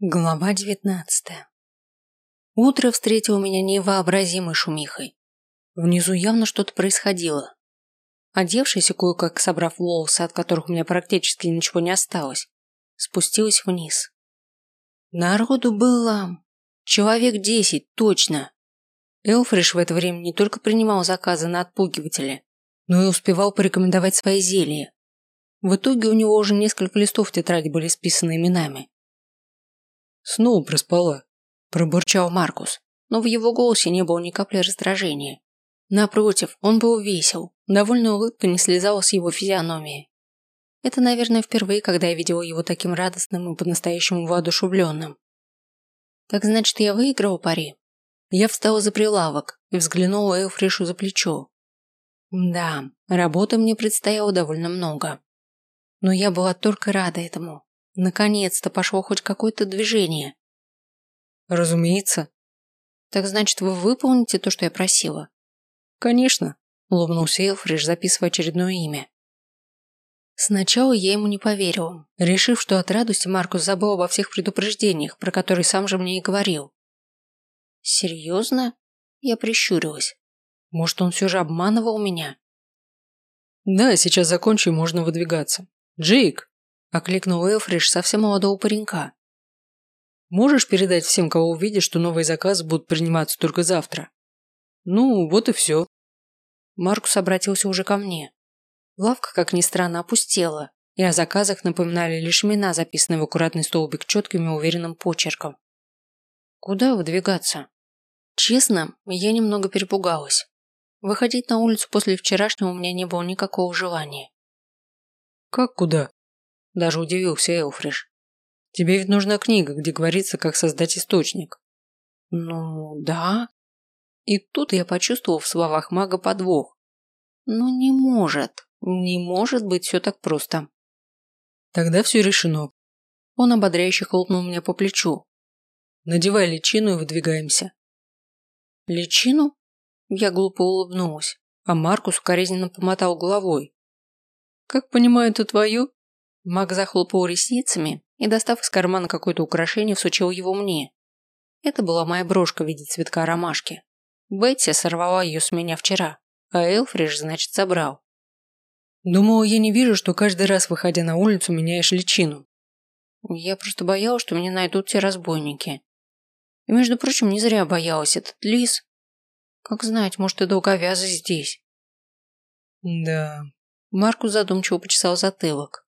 Глава девятнадцатая. Утро встретило меня невообразимой шумихой. Внизу явно что-то происходило. Одевшись и кое-как собрав волосы, от которых у меня практически ничего не осталось, спустилась вниз. Народу было... человек десять, точно. Элфриш в это время не только принимал заказы на отпугиватели, но и успевал порекомендовать свои зелья. В итоге у него уже несколько листов тетради были списаны именами. Снова проспала. Пробурчал Маркус, но в его голосе не было ни капли раздражения. Напротив, он был весел, довольно улыбка не слезала с его физиономии. Это, наверное, впервые, когда я видела его таким радостным и по-настоящему воодушевленным. Так значит, я выиграла пари? Я встала за прилавок и взглянула Элфришу за плечо. Да, работы мне предстояло довольно много. Но я была только рада этому. Наконец-то пошло хоть какое-то движение. Разумеется. Так значит, вы выполните то, что я просила? Конечно, улыбнулся Элфриш, записывая очередное имя. Сначала я ему не поверила, решив, что от радости Маркус забыл обо всех предупреждениях, про которые сам же мне и говорил. Серьезно? Я прищурилась. Может, он все же обманывал меня? Да, сейчас закончу и можно выдвигаться. Джейк, Окликнул Элфриш совсем молодого паренька. Можешь передать всем, кого увидишь, что новые заказы будут приниматься только завтра? Ну, вот и все. Маркус обратился уже ко мне. Лавка, как ни странно, опустела, и о заказах напоминали лишь имена, записанные в аккуратный столбик четким и уверенным почерком. Куда выдвигаться? Честно, я немного перепугалась. Выходить на улицу после вчерашнего у меня не было никакого желания. Как куда? Даже удивился Элфриш. Тебе ведь нужна книга, где говорится, как создать источник. Ну, да. И тут я почувствовал в словах мага подвох. Ну, не может. Не может быть все так просто. Тогда все решено. Он ободряюще хлопнул меня по плечу. Надевай личину и выдвигаемся. Личину? Я глупо улыбнулась, а Маркус укоризненно помотал головой. Как понимаю, это твое? Маг захлопал ресницами и, достав из кармана какое-то украшение, всучил его мне. Это была моя брошка в виде цветка ромашки. Бетти сорвала ее с меня вчера, а Элфриш, значит, собрал. Думала, я не вижу, что каждый раз, выходя на улицу, меняешь личину. Я просто боялась, что меня найдут те разбойники. И, между прочим, не зря боялась этот лис. Как знать, может, и долговязый здесь. Да. Маркус задумчиво почесал затылок.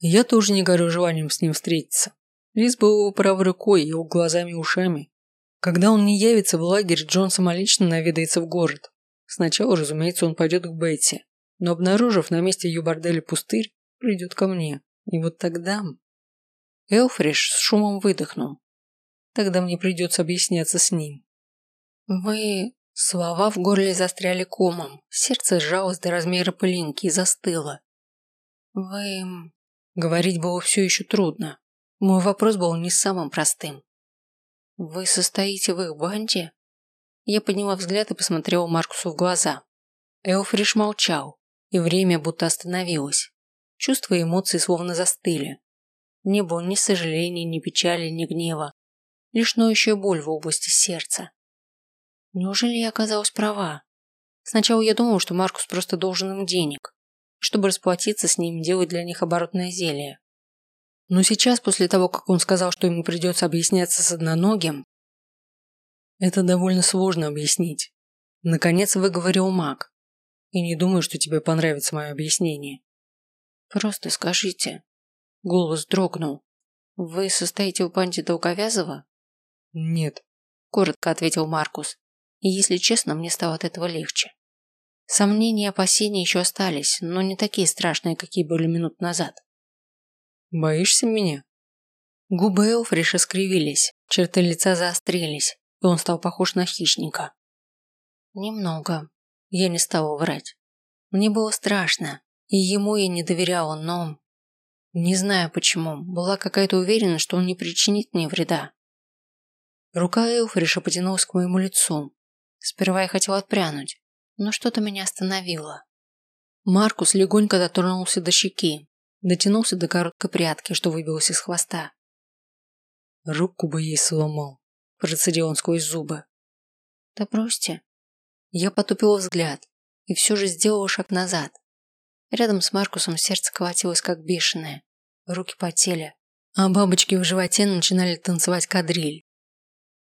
Я тоже не горю желанием с ним встретиться. Лис был его правой рукой, его глазами и ушами. Когда он не явится в лагерь, Джон самолично наведается в город. Сначала, разумеется, он пойдет к Бетти, но обнаружив на месте ее борделя пустырь, придет ко мне. И вот тогда... Элфриш с шумом выдохнул. Тогда мне придется объясняться с ним. Вы... Слова в горле застряли комом. Сердце сжалось до размера пылинки и застыло. Вы... Говорить было все еще трудно. Мой вопрос был не самым простым. «Вы состоите в их банде?» Я подняла взгляд и посмотрела Маркусу в глаза. Элфриш молчал, и время будто остановилось. Чувства и эмоции словно застыли. Не было ни сожаления, ни печали, ни гнева. Лишь ноющая боль в области сердца. Неужели я оказалась права? Сначала я думала, что Маркус просто должен им денег чтобы расплатиться с ним, делать для них оборотное зелье. Но сейчас, после того, как он сказал, что ему придется объясняться с одноногим, это довольно сложно объяснить. Наконец выговорил маг. И не думаю, что тебе понравится мое объяснение. Просто скажите. Голос дрогнул. Вы состоите в банде Долговязова? Нет. Коротко ответил Маркус. И если честно, мне стало от этого легче. Сомнения и опасения еще остались, но не такие страшные, какие были минут назад. «Боишься меня?» Губы Элфриша скривились, черты лица заострились, и он стал похож на хищника. Немного. Я не стала врать. Мне было страшно, и ему я не доверяла, но... Не знаю почему, была какая-то уверенность, что он не причинит мне вреда. Рука Элфриша потянулась к моему лицу. Сперва я хотела отпрянуть, но что-то меня остановило. Маркус легонько дотронулся до щеки, дотянулся до короткой прядки, что выбилась из хвоста. Руку бы ей сломал. Процедил он сквозь зубы. Да бросьте. Я потупила взгляд и все же сделала шаг назад. Рядом с Маркусом сердце колотилось как бешеное. Руки потели, а бабочки в животе начинали танцевать кадриль.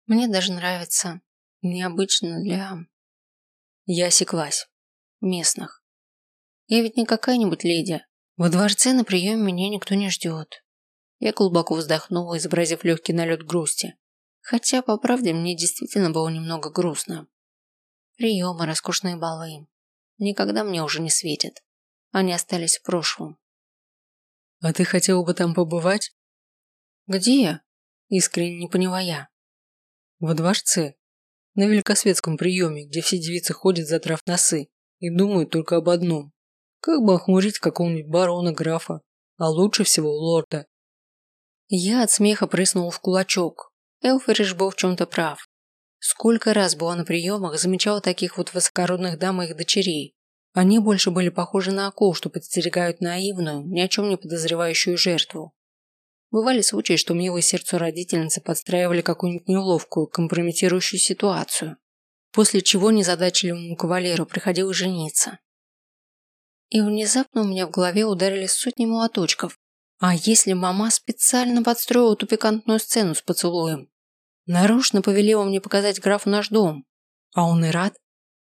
Мне даже нравится. Необычно для... Я осеклась. Местных. Я ведь не какая-нибудь леди. Во дворце на приеме меня никто не ждет. Я глубоко вздохнула, изобразив легкий налет грусти. Хотя, по правде, мне действительно было немного грустно. Приемы, роскошные балы. Никогда мне уже не светят. Они остались в прошлом. А ты хотела бы там побывать? Где? Искренне не поняла я. Во дворце. На великосветском приеме, где все девицы ходят за трав носы и думают только об одном. Как бы охмурить какого-нибудь барона, графа, а лучше всего лорда. Я от смеха прыснула в кулачок. Элфериш был в чем-то прав. Сколько раз была на приемах, замечала таких вот высокородных дам и их дочерей. Они больше были похожи на акул, что подстерегают наивную, ни о чем не подозревающую жертву. Бывали случаи, что милые сердцу родительницы подстраивали какую-нибудь неловкую, компрометирующую ситуацию, после чего незадачливому кавалеру приходилось жениться. И внезапно у меня в голове ударили сотни молоточков. А если мама специально подстроила ту пикантную сцену с поцелуем? Нарочно повелела мне показать графу наш дом. А он и рад.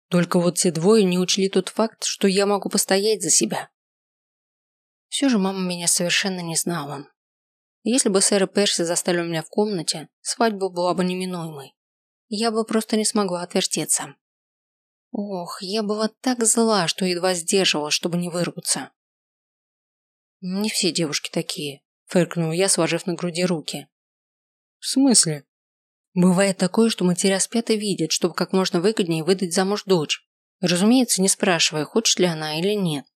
Только вот все двое не учли тот факт, что я могу постоять за себя. Все же мама меня совершенно не знала. Если бы сэр Перси застали меня в комнате, свадьба была бы неминуемой. Я бы просто не смогла отвертеться. Ох, я была так зла, что едва сдерживала, чтобы не вырваться. Не все девушки такие, фыркнул я, сложив на груди руки. В смысле? Бывает такое, что матеря спят и видят, чтобы как можно выгоднее выдать замуж дочь. Разумеется, не спрашивая, хочет ли она или нет.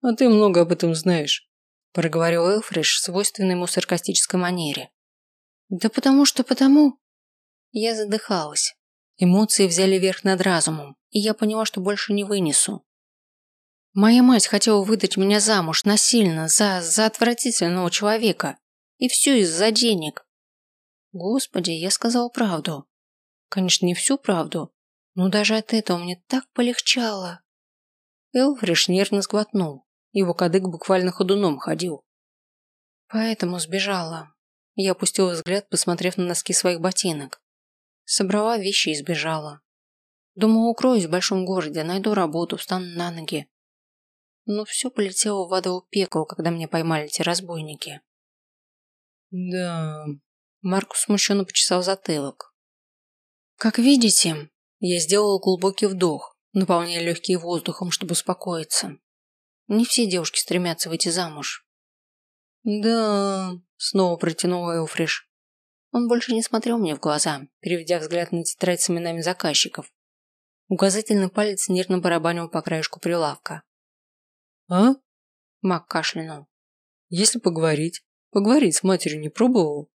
А ты много об этом знаешь, проговорил Элфриш в свойственной ему саркастической манере. Да потому что потому. Я задыхалась. Эмоции взяли верх над разумом, и я поняла, что больше не вынесу. Моя мать хотела выдать меня замуж насильно за, за отвратительного человека. И все из-за денег. Господи, я сказал правду. Конечно, не всю правду, но даже от этого мне так полегчало. Элфриш нервно сглотнул. Его кадык буквально ходуном ходил. Поэтому сбежала. Я опустила взгляд, посмотрев на носки своих ботинок. Собрала вещи и сбежала. Думала, укроюсь в большом городе, найду работу, встану на ноги. Но все полетело в адово пекло, когда меня поймали те разбойники. Да, Маркус смущенно почесал затылок. Как видите, я сделал глубокий вдох, наполняя легкие воздухом, чтобы успокоиться. Не все девушки стремятся выйти замуж. Да, снова протянул Элфриш. Он больше не смотрел мне в глаза, переведя взгляд на тетрадь с именами заказчиков. Указательный палец нервно барабанил по краешку прилавка. «А?» Мак кашлянул. «Если поговорить, поговорить с матерью не пробовал?»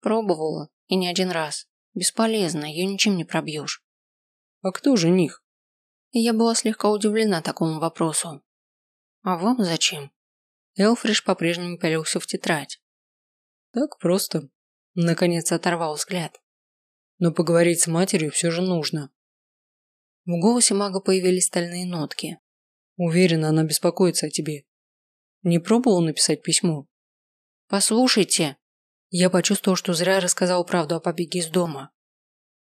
«Пробовала, и не один раз. Бесполезно, ее ничем не пробьешь». «А кто жених?» Я была слегка удивлена такому вопросу. «А вам зачем?» Элфриш по-прежнему пялился в тетрадь. «Так просто». Наконец оторвал взгляд. «Но поговорить с матерью все же нужно». В голосе мага появились стальные нотки. Уверена, она беспокоится о тебе. Не пробовал написать письмо? Послушайте. Я почувствовал, что зря рассказал правду о побеге из дома.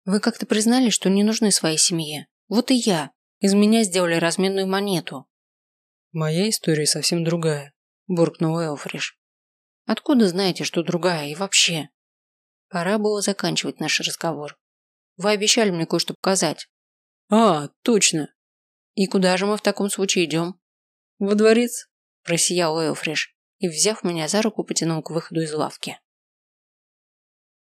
Вы как-то признали, что не нужны своей семье. Вот и я. Из меня сделали разменную монету. Моя история совсем другая, буркнул Элфриш. Откуда знаете, что другая и вообще? Пора было заканчивать наш разговор. Вы обещали мне кое-что показать. А, точно. И куда же мы в таком случае идем? Во дворец, просиял Элфриш и, взяв меня за руку, потянул к выходу из лавки.